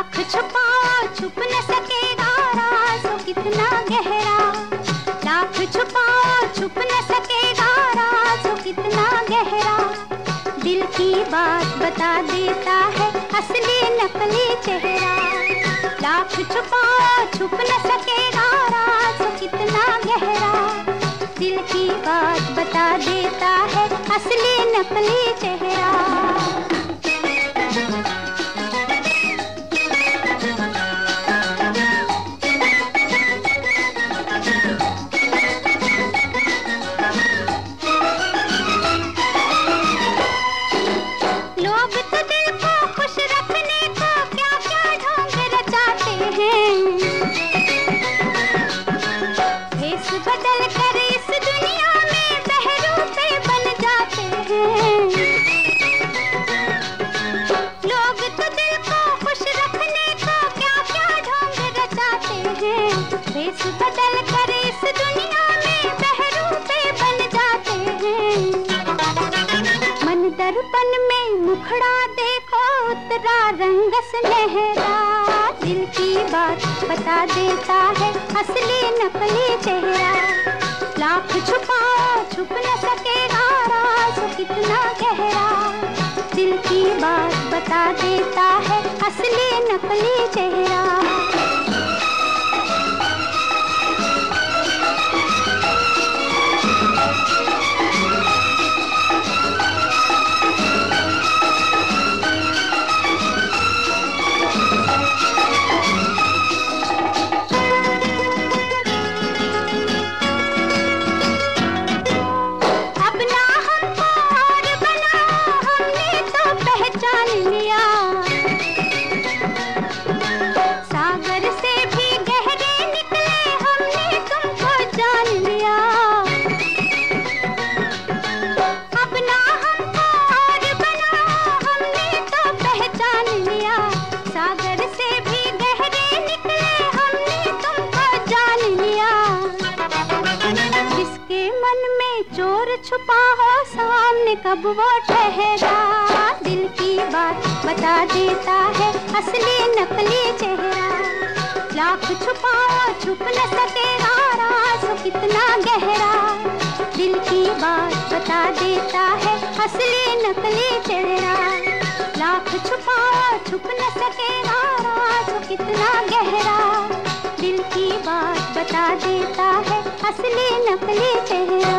लाख छुपाओ छुप न सकेगा राज कितना गहरा। लाख छुपाओ छुप न सकेगा राज कितना गहरा। दिल की बात बता देता है असली नकली चेहरा। लाख छुपाओ छुप न सकेगा राज कितना गहरा। दिल की बात बता देता है असली नकली चेहरा। दर्पण में मुखड़ा देखो, उतरा रंग सुनहरा दिल की बात बता देता है, असली नकली चेहरा। लाख छुपाओ, छुप न सकेगा राज कितना गहरा। दिल की बात बता देता है, असली नकली चेहरा। छुपा हो सामने, कब वो ठहरा? दिल की बात बता देता है, असली नकली चेहरा। लाख छुपा छुप न सकेगा राज कितना गहरा। दिल की बात बता देता है, असली नकली चेहरा। लाख छुपा छुप न सकेगा राज कितना गहरा। दिल की बात बता देता है, असली नकली चेहरा।